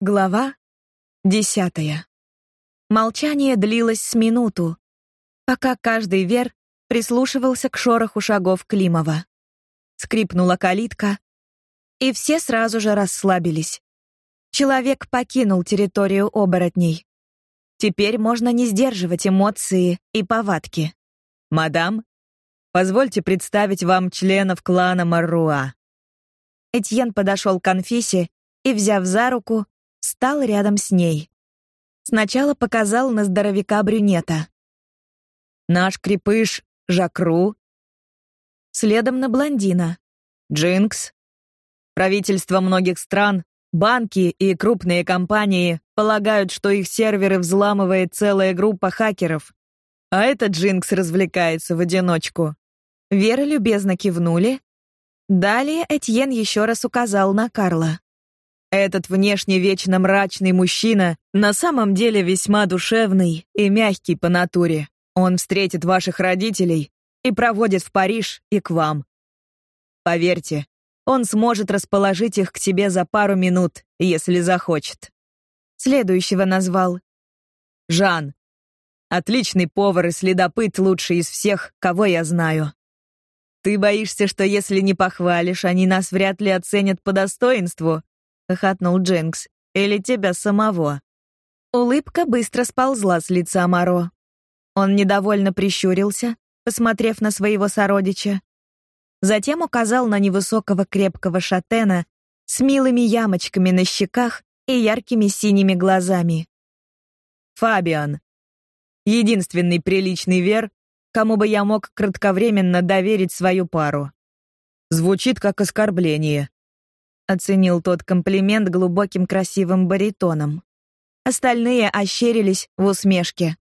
Глава десятая. Молчание длилось с минуту, пока каждый вер прислушивался к шороху шагов Климова. Скрипнула калитка, и все сразу же расслабились. Человек покинул территорию оборотней. Теперь можно не сдерживать эмоции и повадки. «Мадам, позвольте представить вам членов клана Маруа». Этьен подошел к Анфисе и, взяв за руку, стал рядом с ней. Сначала показал на здоровяка брюнета. Наш крепыш Жакру, следом на блондина. Джинкс. Правительства многих стран, банки и крупные компании полагают, что их серверы взламывает целая группа хакеров, а этот Джинкс развлекается в одиночку. Вера любезно кивнули. Далее Этьен еще раз указал на Карла. Этот внешне вечно мрачный мужчина на самом деле весьма душевный и мягкий по натуре. Он встретит ваших родителей и проводит в Париж и к вам. Поверьте, он сможет расположить их к себе за пару минут, если захочет. Следующего назвал. Жан. Отличный повар и следопыт, лучший из всех, кого я знаю. Ты боишься, что если не похвалишь, они нас вряд ли оценят по достоинству? хохотнул Дженкс. Или тебя самого? Улыбка быстро сползла с лица Маро. Он недовольно прищурился, посмотрев на своего сородича. Затем указал на невысокого крепкого шатена с милыми ямочками на щеках и яркими синими глазами. Фабиан. Единственный приличный вер, кому бы я мог кратковременно доверить свою пару. Звучит как оскорбление, оценил тот комплимент глубоким красивым баритоном. Остальные ощерились в усмешке.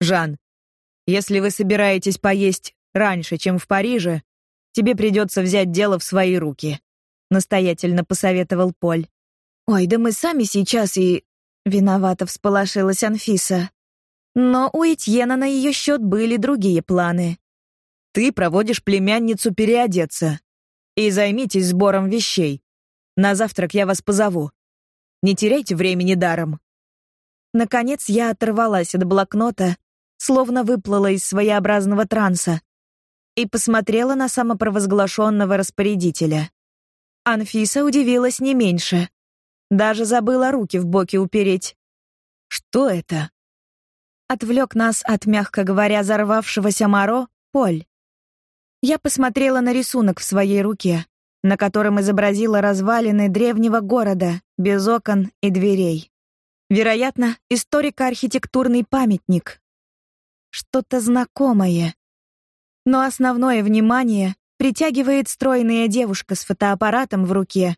Жан, если вы собираетесь поесть раньше, чем в Париже, тебе придется взять дело в свои руки, настоятельно посоветовал Поль. Ой, да мы сами сейчас и виновато всполошилась Анфиса. Но у Этьена на ее счет были другие планы. Ты проводишь племянницу переодеться и займитесь сбором вещей. На завтрак я вас позову. Не теряйте времени даром. Наконец я оторвалась от блокнота, словно выплыла из своеобразного транса и посмотрела на самопровозглашенного распорядителя. Анфиса удивилась не меньше. Даже забыла руки в боки упереть. Что это? Отвлек нас от, мягко говоря, зарвавшегося Моро Поль. Я посмотрела на рисунок в своей руке на котором изобразила развалины древнего города без окон и дверей. Вероятно, историко-архитектурный памятник. Что-то знакомое. Но основное внимание притягивает стройная девушка с фотоаппаратом в руке,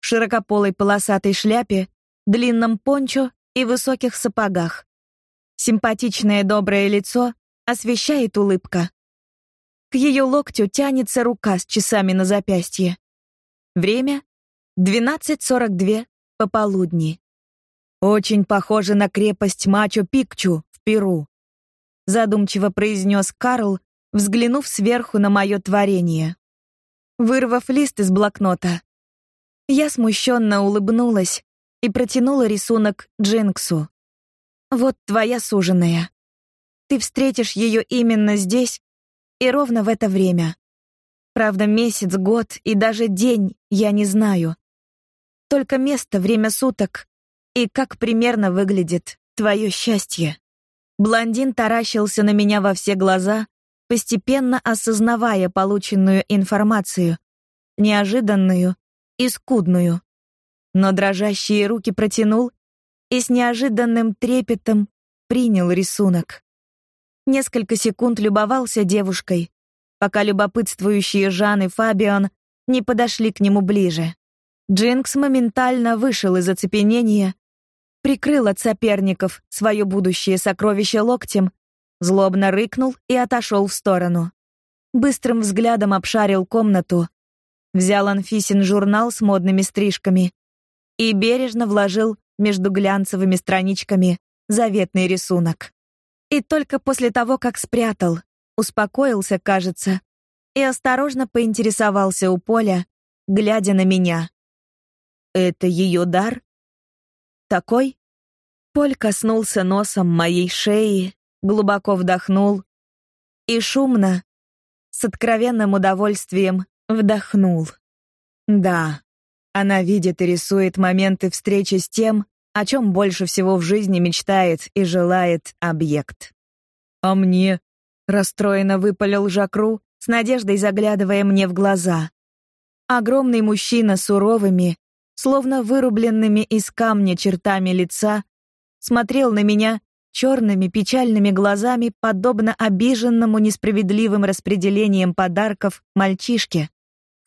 в широкополой полосатой шляпе, длинном пончо и высоких сапогах. Симпатичное доброе лицо освещает улыбка. К ее локтю тянется рука с часами на запястье. Время 12:42 пополудни. Очень похоже на крепость Мачу-Пикчу в Перу, задумчиво произнес Карл, взглянув сверху на мое творение. Вырвав лист из блокнота, я смущенно улыбнулась и протянула рисунок Джинксу. Вот твоя суженая. Ты встретишь ее именно здесь и ровно в это время. Правда, месяц, год и даже день я не знаю. Только место, время суток и как примерно выглядит твое счастье. Блондин таращился на меня во все глаза, постепенно осознавая полученную информацию, неожиданную и скудную. Но дрожащие руки протянул и с неожиданным трепетом принял рисунок. Несколько секунд любовался девушкой, пока любопытствующие Жан и Фабиан не подошли к нему ближе. Джинкс моментально вышел из оцепенения, прикрыл от соперников свое будущее сокровище локтем, злобно рыкнул и отошел в сторону. Быстрым взглядом обшарил комнату, взял Анфисин журнал с модными стрижками и бережно вложил между глянцевыми страничками заветный рисунок. И только после того, как спрятал, успокоился, кажется, и осторожно поинтересовался у Поля, глядя на меня. Это ее дар? Такой? Поль коснулся носом моей шеи, глубоко вдохнул и шумно, с откровенным удовольствием вдохнул. Да, она видит и рисует моменты встречи с тем, о чем больше всего в жизни мечтает и желает объект. А мне расстроенно выпалил Жакру, с надеждой заглядывая мне в глаза. Огромный мужчина с суровыми, словно вырубленными из камня чертами лица, смотрел на меня черными печальными глазами, подобно обиженному несправедливым распределением подарков мальчишке.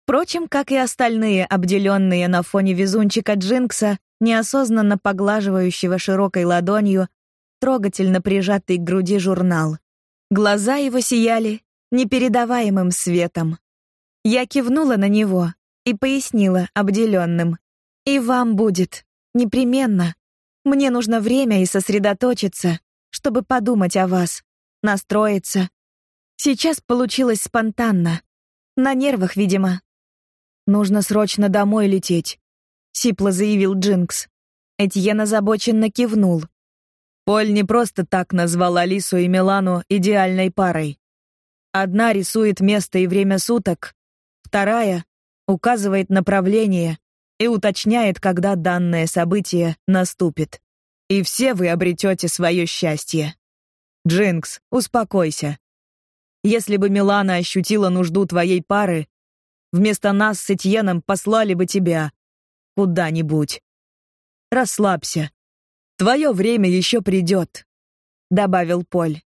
Впрочем, как и остальные обделенные на фоне везунчика Джинкса, неосознанно поглаживающего широкой ладонью трогательно прижатый к груди журнал. Глаза его сияли непередаваемым светом. Я кивнула на него и пояснила обделенным: "И вам будет непременно. Мне нужно время и сосредоточиться, чтобы подумать о вас, настроиться. Сейчас получилось спонтанно. На нервах, видимо. Нужно срочно домой лететь, сипло заявил Джинкс. Этьен озабоченно кивнул. Поль не просто так назвал Алису и Милану идеальной парой. Одна рисует место и время суток, вторая указывает направление, и уточняет, когда данное событие наступит. И все вы обретете свое счастье. Джинкс, успокойся. Если бы Милана ощутила нужду твоей пары, вместо нас с Этьеном послали бы тебя куда-нибудь. Расслабься. Твое время еще придет», — добавил Поль.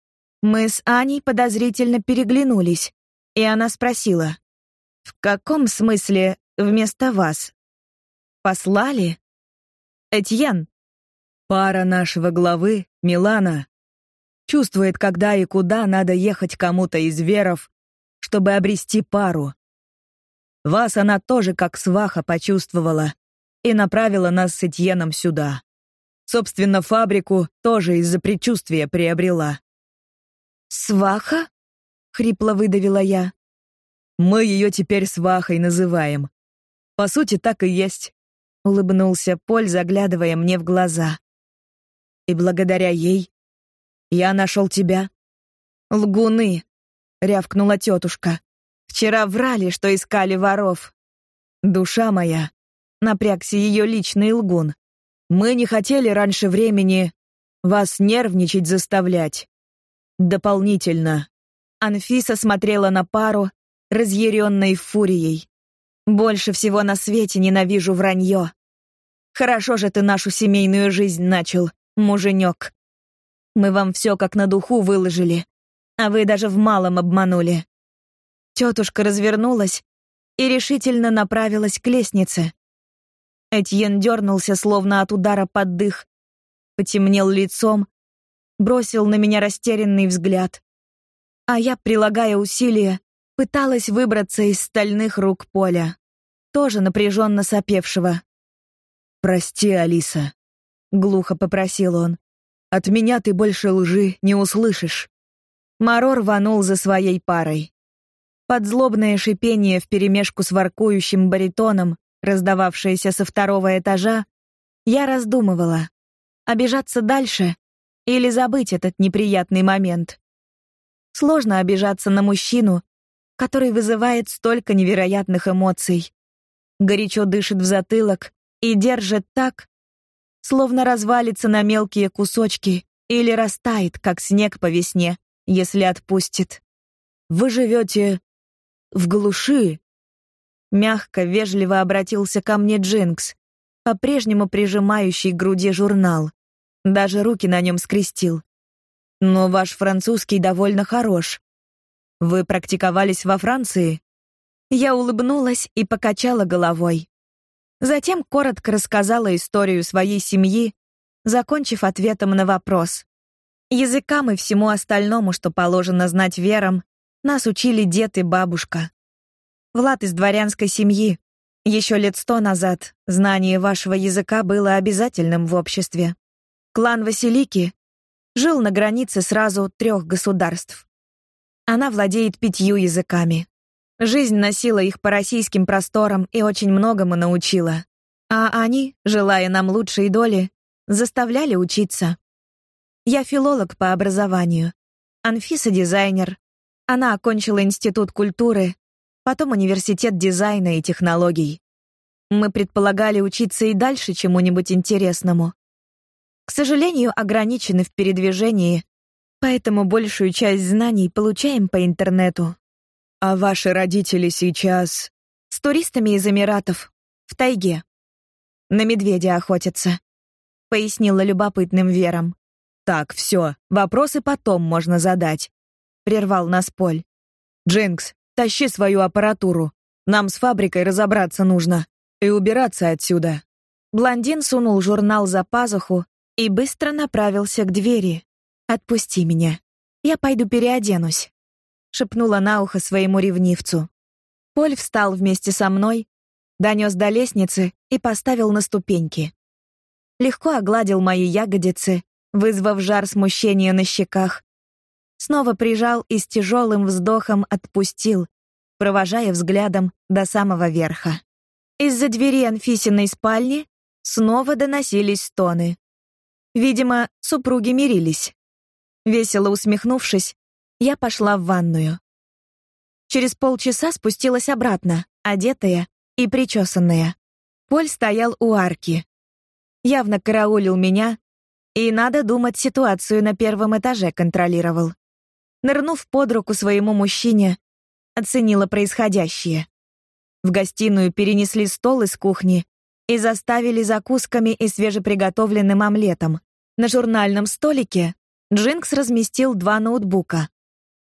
Мы с Аней подозрительно переглянулись, и она спросила: "В каком смысле вместо вас? Послали? Этьен, пара нашего главы, Милана, чувствует, когда и куда надо ехать кому-то из веров, чтобы обрести пару. Вас она тоже как сваха почувствовала и направила нас с Этьеном сюда. Собственно, фабрику тоже из-за предчувствия приобрела. Сваха? хрипло выдавила я. Мы ее теперь свахой называем. По сути, так и есть улыбнулся Поль, заглядывая мне в глаза. И благодаря ей я нашел тебя. Лгуны, рявкнула тетушка. Вчера врали, что искали воров. Душа моя, напрягся ее личный лгун. Мы не хотели раньше времени вас нервничать заставлять. Дополнительно. Анфиса смотрела на пару, разъяренной фурией. Больше всего на свете ненавижу вранье. Хорошо же ты нашу семейную жизнь начал, муженек. Мы вам все как на духу выложили, а вы даже в малом обманули. Тетушка развернулась и решительно направилась к лестнице. Этьен дернулся, словно от удара под дых, потемнел лицом, бросил на меня растерянный взгляд. А я, прилагая усилия, пыталась выбраться из стальных рук Поля, тоже напряженно сопевшего. «Прости, Алиса», — глухо попросил он. «От меня ты больше лжи не услышишь». Марор рванул за своей парой. Под злобное шипение вперемешку с воркующим баритоном, раздававшееся со второго этажа, я раздумывала, обижаться дальше или забыть этот неприятный момент. Сложно обижаться на мужчину, который вызывает столько невероятных эмоций. Горячо дышит в затылок и держит так, словно развалится на мелкие кусочки или растает, как снег по весне, если отпустит. Вы живете в глуши. Мягко, вежливо обратился ко мне Джинкс, по-прежнему прижимающий к груди журнал. Даже руки на нем скрестил. Но ваш французский довольно хорош. Вы практиковались во Франции? Я улыбнулась и покачала головой. Затем коротко рассказала историю своей семьи, закончив ответом на вопрос. Языкам и всему остальному, что положено знать верам, нас учили дед и бабушка. Влад из дворянской семьи. Еще лет сто назад знание вашего языка было обязательным в обществе. Клан Василики Жил на границе сразу трех государств. Она владеет пятью языками. Жизнь носила их по российским просторам и очень многому научила. А они, желая нам лучшей доли, заставляли учиться. Я филолог по образованию. Анфиса дизайнер. Она окончила институт культуры, потом университет дизайна и технологий. Мы предполагали учиться и дальше чему-нибудь интересному. К сожалению, ограничены в передвижении, поэтому большую часть знаний получаем по интернету. А ваши родители сейчас с туристами из Эмиратов в тайге. На медведя охотятся, пояснила любопытным Верам. Так, все, вопросы потом можно задать, прервал нас Поль. Джинкс, тащи свою аппаратуру. Нам с фабрикой разобраться нужно и убираться отсюда. Блондин сунул журнал за пазуху и быстро направился к двери. Отпусти меня. Я пойду переоденусь, шепнула на ухо своему ревнивцу. Поль встал вместе со мной, донес до лестницы и поставил на ступеньки. Легко огладил мои ягодицы, вызвав жар смущения на щеках. Снова прижал и с тяжелым вздохом отпустил, провожая взглядом до самого верха. Из-за двери Анфисиной спальни снова доносились стоны. Видимо, супруги мирились. Весело усмехнувшись, я пошла в ванную. Через полчаса спустилась обратно, одетая и причесанная. Поль стоял у арки. Явно караулил меня, и, надо думать, ситуацию на первом этаже контролировал. Нырнув под руку своему мужчине, оценила происходящее. В гостиную перенесли стол из кухни и заставили закусками и свежеприготовленным омлетом. На журнальном столике Джинкс разместил два ноутбука.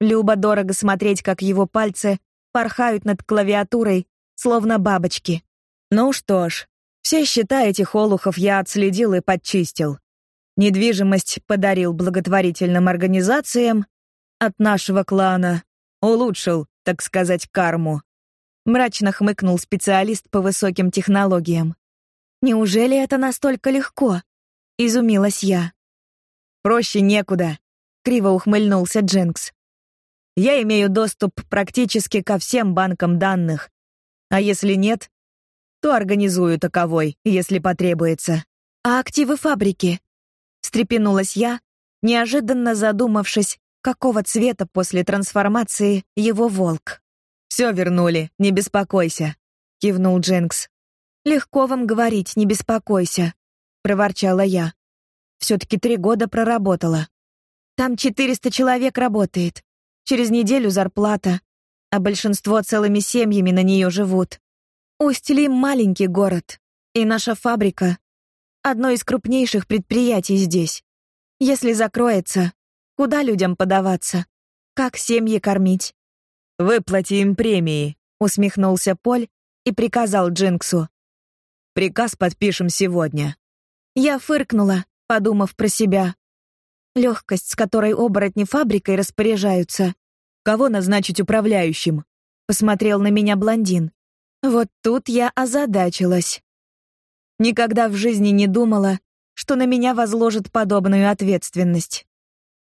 Люба дорого смотреть, как его пальцы порхают над клавиатурой, словно бабочки. Ну что ж, все счета этих олухов я отследил и подчистил. Недвижимость подарил благотворительным организациям от нашего клана, улучшил, так сказать, карму. Мрачно хмыкнул специалист по высоким технологиям. Неужели это настолько легко? изумилась я. Проще некуда, криво ухмыльнулся Джинкс. Я имею доступ практически ко всем банкам данных. А если нет, то организую таковой, если потребуется. А активы фабрики? встрепенулась я, неожиданно задумавшись, какого цвета после трансформации его волк. Все вернули, не беспокойся, кивнул Джинкс. Легко вам говорить, не беспокойся, проворчала я. Все таки три года проработала. Там 400 человек работает. Через неделю зарплата, а большинство целыми семьями на нее живут. Усть-Лим маленький город, и наша фабрика одно из крупнейших предприятий здесь. Если закроется, куда людям подаваться? Как семьи кормить? Выплати им премии, усмехнулся Поль и приказал Джинксу. Приказ подпишем сегодня. Я фыркнула, подумав про себя. Легкость, с которой оборотни фабрикой распоряжаются. Кого назначить управляющим? Посмотрел на меня блондин. Вот тут я озадачилась. Никогда в жизни не думала, что на меня возложат подобную ответственность.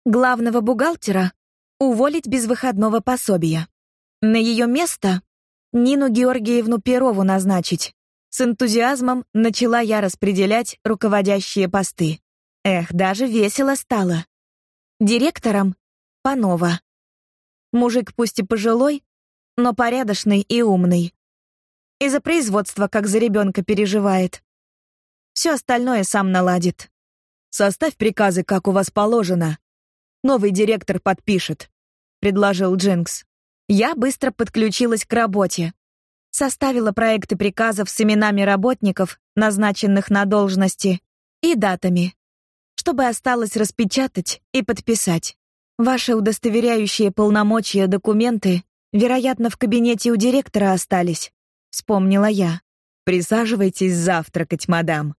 Главного бухгалтера уволить без выходного пособия. На ее место Нину Георгиевну Перову назначить. С энтузиазмом начала я распределять руководящие посты. Эх, даже весело стало. Директором Панова. Мужик пусть и пожилой, но порядочный и умный. И за производство, как за ребенка переживает. Все остальное сам наладит. Составь приказы, как у вас положено. Новый директор подпишет, предложил Джинкс. Я быстро подключилась к работе. Составила проекты приказов с именами работников, назначенных на должности, и датами чтобы осталось распечатать и подписать. Ваши удостоверяющие полномочия документы, вероятно, в кабинете у директора остались, вспомнила я. Присаживайтесь завтракать, мадам.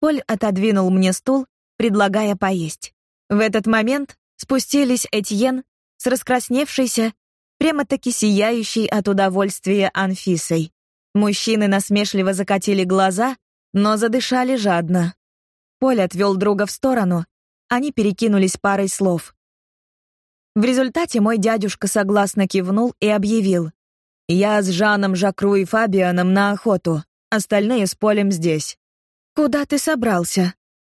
Поль отодвинул мне стул, предлагая поесть. В этот момент спустились Этьен с раскрасневшейся, прямо-таки сияющей от удовольствия Анфисой. Мужчины насмешливо закатили глаза, но задышали жадно. Поль отвел друга в сторону они перекинулись парой слов. В результате мой дядюшка согласно кивнул и объявил: "Я с Жаном, Жакру и Фабианом на охоту. Остальные с Полем здесь". "Куда ты собрался?"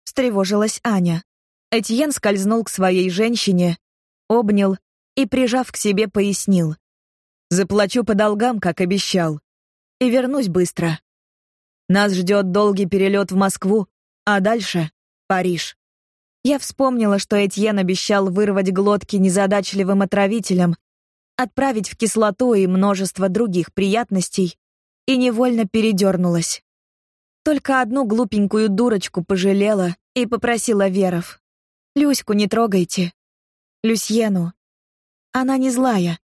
встревожилась Аня. Этьен скользнул к своей женщине, обнял и, прижав к себе, пояснил: "Заплачу по долгам, как обещал, и вернусь быстро. Нас ждет долгий перелет в Москву, а дальше Париж". Я вспомнила, что Этьен обещал вырвать глотки незадачливым отравителям, отправить в кислоту и множество других приятностей, и невольно передернулась. Только одну глупенькую дурочку пожалела и попросила Веров. «Люську не трогайте. Люсьену. Она не злая,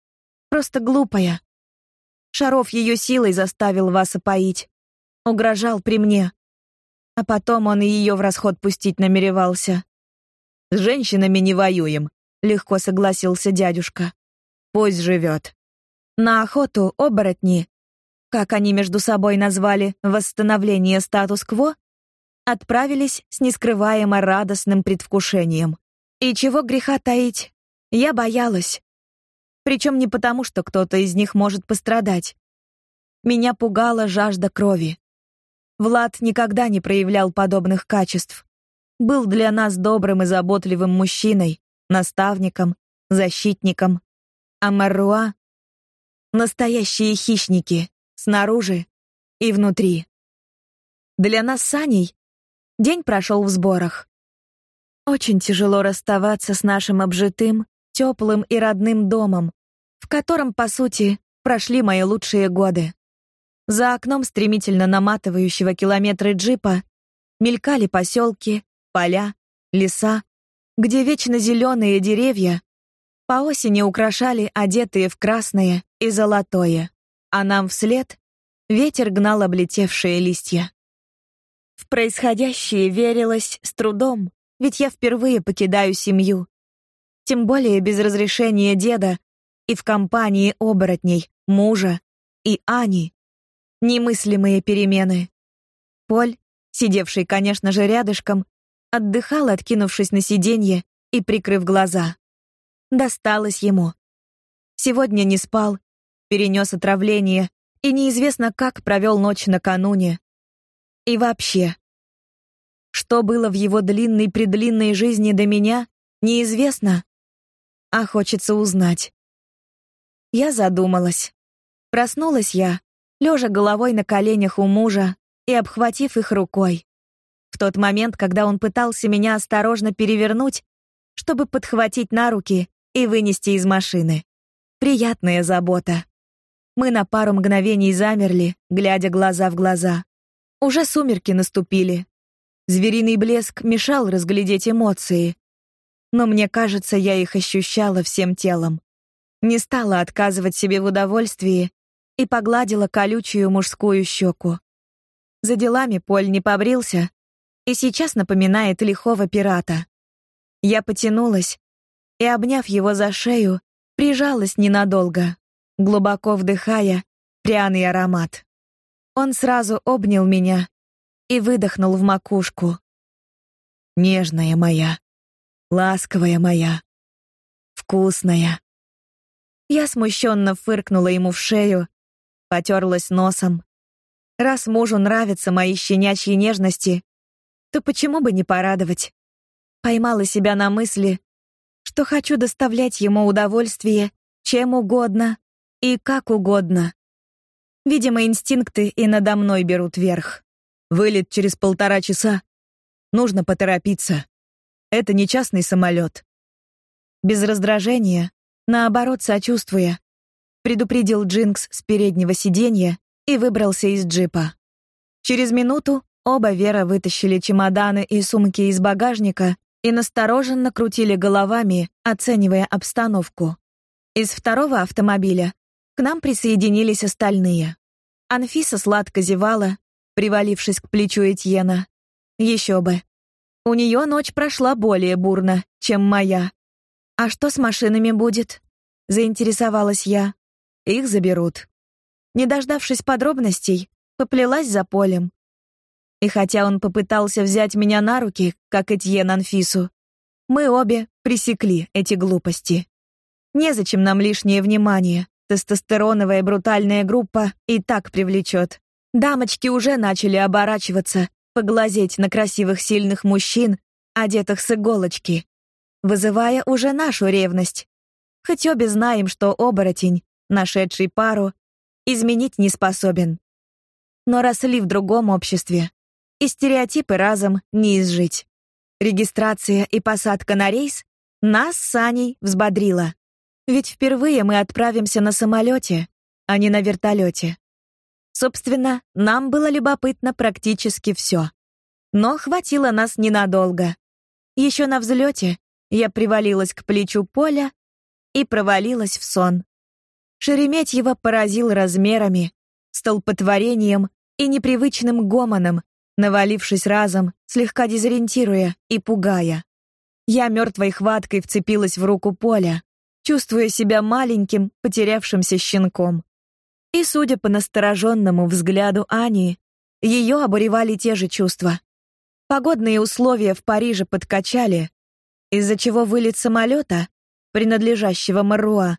просто глупая. Шаров ее силой заставил вас опоить. Угрожал при мне. А потом он и ее в расход пустить намеревался. С женщинами не воюем, легко согласился дядюшка. Пусть живет. На охоту оборотни, как они между собой назвали восстановление статус-кво, отправились с нескрываемо радостным предвкушением. И чего греха таить, я боялась. Причем не потому, что кто-то из них может пострадать. Меня пугала жажда крови. Влад никогда не проявлял подобных качеств был для нас добрым и заботливым мужчиной, наставником, защитником. А Маруа — настоящие хищники, снаружи и внутри. Для нас с Аней день прошел в сборах. Очень тяжело расставаться с нашим обжитым, теплым и родным домом, в котором, по сути, прошли мои лучшие годы. За окном стремительно наматывающего километры джипа мелькали поселки, поля, леса, где вечно зеленые деревья по осени украшали одетые в красное и золотое, а нам вслед ветер гнал облетевшие листья. В происходящее верилось с трудом, ведь я впервые покидаю семью. Тем более без разрешения деда и в компании оборотней, мужа и Ани. Немыслимые перемены. Поль, сидевший, конечно же, рядышком, отдыхал, откинувшись на сиденье и прикрыв глаза. Досталось ему. Сегодня не спал, перенес отравление и неизвестно как провел ночь накануне. И вообще, что было в его длинной-предлинной жизни до меня, неизвестно, а хочется узнать. Я задумалась. Проснулась я, лежа головой на коленях у мужа и обхватив их рукой в тот момент, когда он пытался меня осторожно перевернуть, чтобы подхватить на руки и вынести из машины. Приятная забота. Мы на пару мгновений замерли, глядя глаза в глаза. Уже сумерки наступили. Звериный блеск мешал разглядеть эмоции. Но мне кажется, я их ощущала всем телом. Не стала отказывать себе в удовольствии и погладила колючую мужскую щеку. За делами Поль не побрился, и сейчас напоминает лихого пирата. Я потянулась и, обняв его за шею, прижалась ненадолго, глубоко вдыхая пряный аромат. Он сразу обнял меня и выдохнул в макушку. Нежная моя, ласковая моя, вкусная. Я смущенно фыркнула ему в шею, потерлась носом. Раз мужу нравятся мои щенячьи нежности, то почему бы не порадовать? Поймала себя на мысли, что хочу доставлять ему удовольствие чем угодно и как угодно. Видимо, инстинкты и надо мной берут верх. Вылет через полтора часа. Нужно поторопиться. Это не частный самолет. Без раздражения, наоборот, сочувствуя, предупредил Джинкс с переднего сиденья и выбрался из джипа. Через минуту Оба Вера вытащили чемоданы и сумки из багажника и настороженно крутили головами, оценивая обстановку. Из второго автомобиля к нам присоединились остальные. Анфиса сладко зевала, привалившись к плечу Этьена. Еще бы. У нее ночь прошла более бурно, чем моя. А что с машинами будет? заинтересовалась я. Их заберут. Не дождавшись подробностей, поплелась за полем. И хотя он попытался взять меня на руки, как Этьен Анфису, мы обе пресекли эти глупости. Незачем нам лишнее внимание. Тестостероновая брутальная группа и так привлечет. Дамочки уже начали оборачиваться, поглазеть на красивых сильных мужчин, одетых с иголочки, вызывая уже нашу ревность. Хоть обе знаем, что оборотень, нашедший пару, изменить не способен. Но росли в другом обществе, и стереотипы разом не изжить. Регистрация и посадка на рейс нас с Аней взбодрила. Ведь впервые мы отправимся на самолете, а не на вертолете. Собственно, нам было любопытно практически все. Но хватило нас ненадолго. Еще на взлете я привалилась к плечу Поля и провалилась в сон. Шереметьево поразил размерами, столпотворением и непривычным гомоном, навалившись разом, слегка дезориентируя и пугая. Я мертвой хваткой вцепилась в руку Поля, чувствуя себя маленьким, потерявшимся щенком. И, судя по настороженному взгляду Ани, ее обуревали те же чувства. Погодные условия в Париже подкачали, из-за чего вылет самолета, принадлежащего Маруа,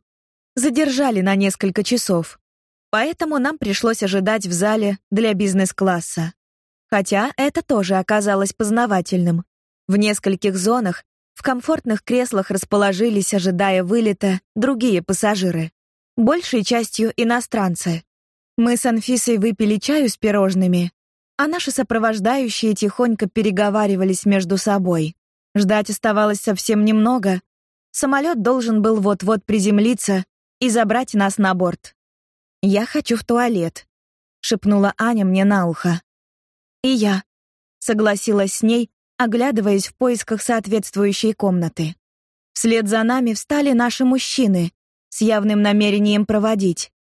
задержали на несколько часов. Поэтому нам пришлось ожидать в зале для бизнес-класса. Хотя это тоже оказалось познавательным. В нескольких зонах в комфортных креслах расположились, ожидая вылета, другие пассажиры. Большей частью иностранцы. Мы с Анфисой выпили чаю с пирожными, а наши сопровождающие тихонько переговаривались между собой. Ждать оставалось совсем немного. Самолет должен был вот-вот приземлиться и забрать нас на борт. «Я хочу в туалет», — шепнула Аня мне на ухо. «И я», — согласилась с ней, оглядываясь в поисках соответствующей комнаты. Вслед за нами встали наши мужчины с явным намерением проводить.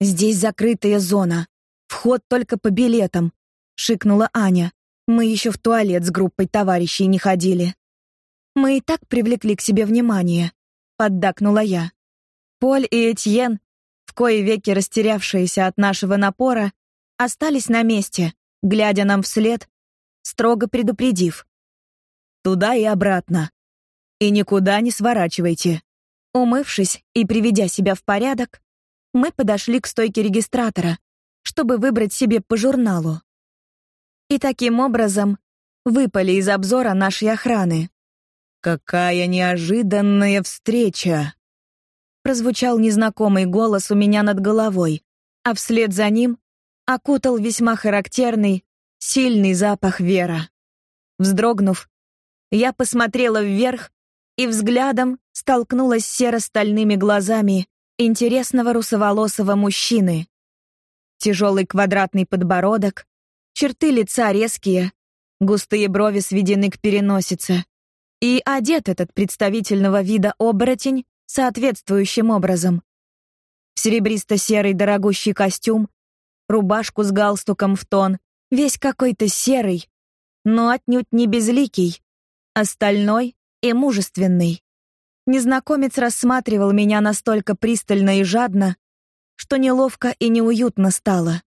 Здесь закрытая зона. Вход только по билетам, шикнула Аня. Мы еще в туалет с группой товарищей не ходили. Мы и так привлекли к себе внимание, поддакнула я. Поль и Этьен, в кои веки растерявшиеся от нашего напора, остались на месте, глядя нам вслед, строго предупредив: Туда и обратно. И никуда не сворачивайте. Умывшись и приведя себя в порядок, мы подошли к стойке регистратора, чтобы выбрать себе по журналу. И таким образом выпали из обзора нашей охраны. Какая неожиданная встреча. Прозвучал незнакомый голос у меня над головой, а вслед за ним окутал весьма характерный, сильный запах Вера. Вздрогнув, я посмотрела вверх и взглядом столкнулась с серо-стальными глазами интересного русоволосого мужчины. Тяжелый квадратный подбородок, черты лица резкие, густые брови сведены к переносице. И одет этот представительного вида оборотень соответствующим образом. Серебристо-серый дорогущий костюм, рубашку с галстуком в тон, весь какой-то серый, но отнюдь не безликий, остальной и мужественный. Незнакомец рассматривал меня настолько пристально и жадно, что неловко и неуютно стало.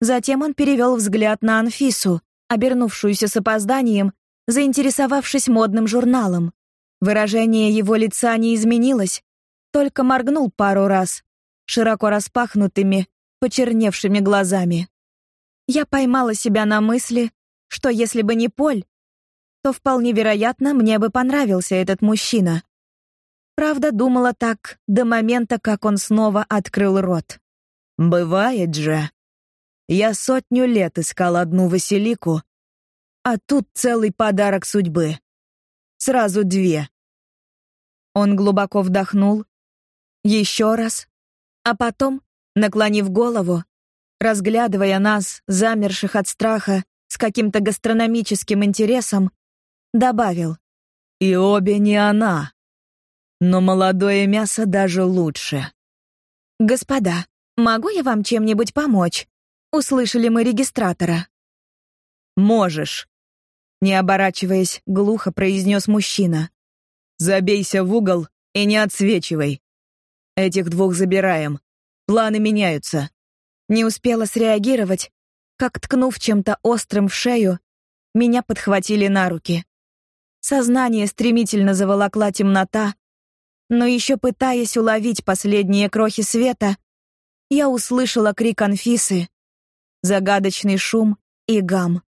Затем он перевел взгляд на Анфису, обернувшуюся с опозданием, заинтересовавшись модным журналом. Выражение его лица не изменилось, только моргнул пару раз, широко распахнутыми, почерневшими глазами. Я поймала себя на мысли, что если бы не Поль, то вполне вероятно, мне бы понравился этот мужчина. Правда, думала так до момента, как он снова открыл рот. Бывает же. Я сотню лет искал одну Василику, а тут целый подарок судьбы. Сразу две. Он глубоко вдохнул, еще раз, а потом, наклонив голову, разглядывая нас, замерших от страха, с каким-то гастрономическим интересом, добавил: "И обе не она. Но молодое мясо даже лучше". Господа, могу я вам чем-нибудь помочь? Услышали мы регистратора. Можешь, не оборачиваясь, глухо произнес мужчина. Забейся в угол и не отсвечивай. Этих двух забираем. Планы меняются. Не успела среагировать, как ткнув чем-то острым в шею, меня подхватили на руки. Сознание стремительно заволокла темнота, но еще пытаясь уловить последние крохи света, я услышала крик Анфисы, загадочный шум и гам.